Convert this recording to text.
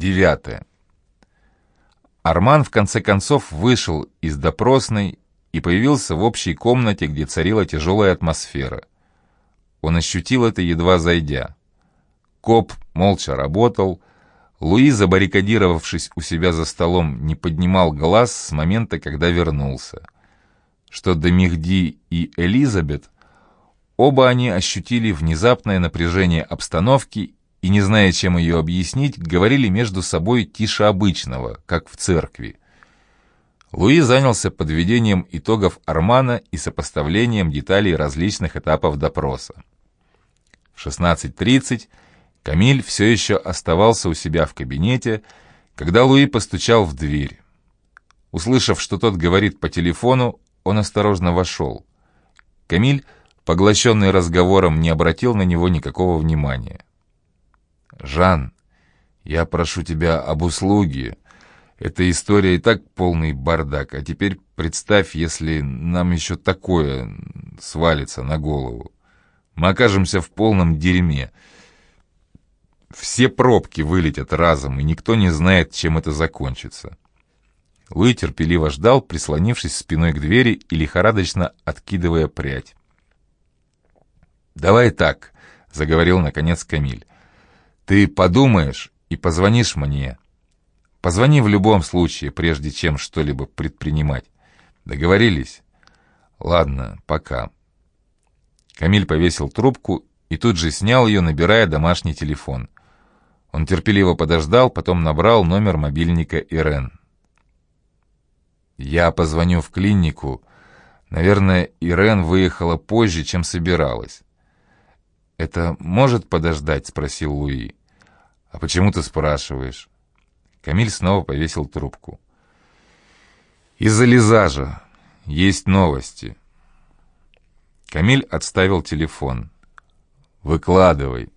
Девятое. Арман в конце концов вышел из допросной и появился в общей комнате, где царила тяжелая атмосфера. Он ощутил это, едва зайдя. Коп молча работал, Луи, забаррикадировавшись у себя за столом, не поднимал глаз с момента, когда вернулся. Что до Мехди и Элизабет, оба они ощутили внезапное напряжение обстановки и, не зная, чем ее объяснить, говорили между собой тише обычного, как в церкви. Луи занялся подведением итогов Армана и сопоставлением деталей различных этапов допроса. В 16.30 Камиль все еще оставался у себя в кабинете, когда Луи постучал в дверь. Услышав, что тот говорит по телефону, он осторожно вошел. Камиль, поглощенный разговором, не обратил на него никакого внимания. «Жан, я прошу тебя об услуге. Эта история и так полный бардак, а теперь представь, если нам еще такое свалится на голову. Мы окажемся в полном дерьме». Все пробки вылетят разом, и никто не знает, чем это закончится. Луи терпеливо ждал, прислонившись спиной к двери и лихорадочно откидывая прядь. «Давай так», — заговорил наконец Камиль. «Ты подумаешь и позвонишь мне. Позвони в любом случае, прежде чем что-либо предпринимать. Договорились?» «Ладно, пока». Камиль повесил трубку и тут же снял ее, набирая домашний телефон — он терпеливо подождал, потом набрал номер мобильника Ирен. «Я позвоню в клинику. Наверное, Ирен выехала позже, чем собиралась». «Это может подождать?» — спросил Луи. «А почему ты спрашиваешь?» Камиль снова повесил трубку. «Из-за Лизажа. Есть новости». Камиль отставил телефон. «Выкладывай».